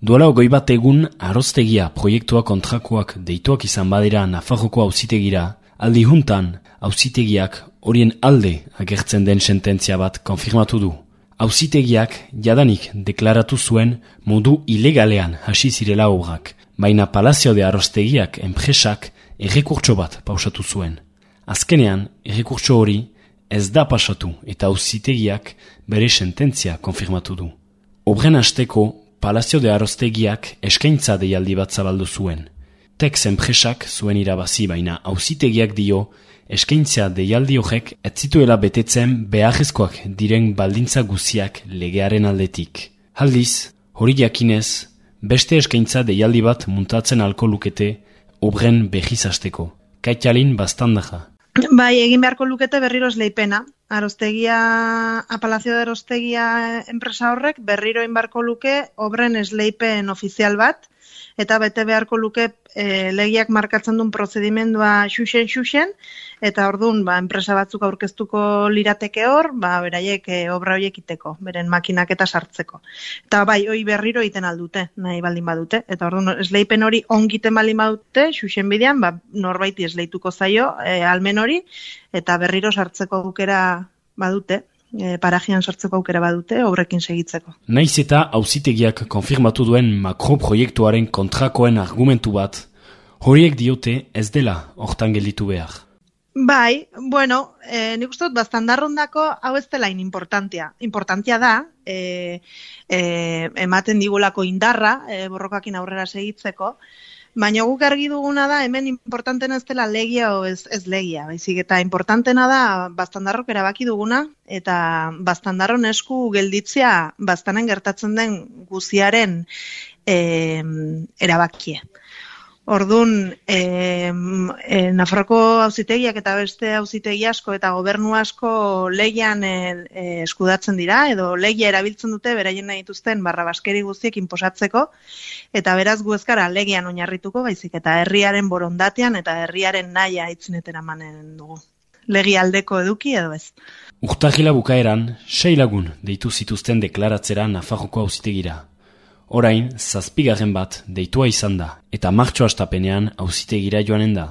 Duela ogoi bat egun arroztegia proiektua kontrakoak deituak izan badera Nafarroko auzitegira, aldi juntan auzitegiak horien alde agertzen den sententzia bat konfirmatu du. Auzitegiak jadanik deklaratu zuen modu ilegalean hasi zirela obrak, baina Palazio de Arroztegiak enpresak errekurtso bat pausatu zuen. Azkenean, errekurtso hori ez da pasatu eta auzitegiak bere sententzia konfirmatu du. Obren hasteko Palazio de Arroztegiak eskaintza deialdi bat zabaldu zuen. Tex enpresak zuen irabazi baina auzitegiak dio eskaintza deialdi horrek ez zituela betetzen beharrezkoak diren baldintza guziak legearen aldetik. Haldiz, hori jakinez, beste eskaintza deialdi bat muntatzen alko lukete obren behizasteko. Kaitalin bastandaja. Bai, egin beharko lukete berriro esleipena. Aroztegia, apalazio de Aroztegia enpresa horrek berriro egin beharko luke obren esleipen ofizial bat, eta bete beharko luke e, legiak markatzen duen prozedimendua xuxen-xuxen, eta orduan ba, enpresa batzuk aurkeztuko lirateke hor, ba, beraiek e, obra horiek iteko, beren makinak eta sartzeko. Eta bai, hoi berriro egiten aldute, nahi baldin badute, eta orduan esleipen hori ongiten baldin badute, xuxen bidean, ba, norbaiti esleituko zaio, e, almen hori, eta berriro sartzeko aukera badute e, parajian sortzeko aukera badute horrekin segitzeko. Naiz eta auzitegiak konfirmatu duen makroproiektuaren kontrakoen argumentu bat, horiek diote ez dela hortan gelditu behar. Bai, bueno, e, nik uste dut, bastandarrondako hau ez dela importantia. Importantia da, e, e, ematen digulako indarra, e, borrokakin aurrera segitzeko, Baina guk argi duguna da, hemen importantena ez dela legia o ez, ez legia. Baizik eta importantena da, bastandarrok erabaki duguna, eta bastandarron esku gelditzea bastanen gertatzen den guziaren eh, erabakie. Orduan, e, e, Nafarroko auzitegiak eta beste auzitegi asko eta gobernu asko legian e, e, eskudatzen dira, edo legia erabiltzen dute beraien nahi dituzten barra baskeri guztiek inposatzeko, eta beraz gu ezkara legian oinarrituko baizik, eta herriaren borondatean eta herriaren naia itzineten amanen dugu. Legi aldeko eduki edo ez. Urtahila bukaeran, sei lagun deitu zituzten deklaratzera Nafarroko auzitegira. Orain, zazpigarren bat deitua izan da, eta martxo astapenean auzitegira joanen da.